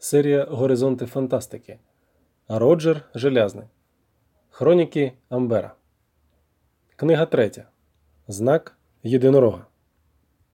Серія Горизонти фантастики. Роджер Желязний. Хроніки Амбера. Книга 3. Знак єдинорога.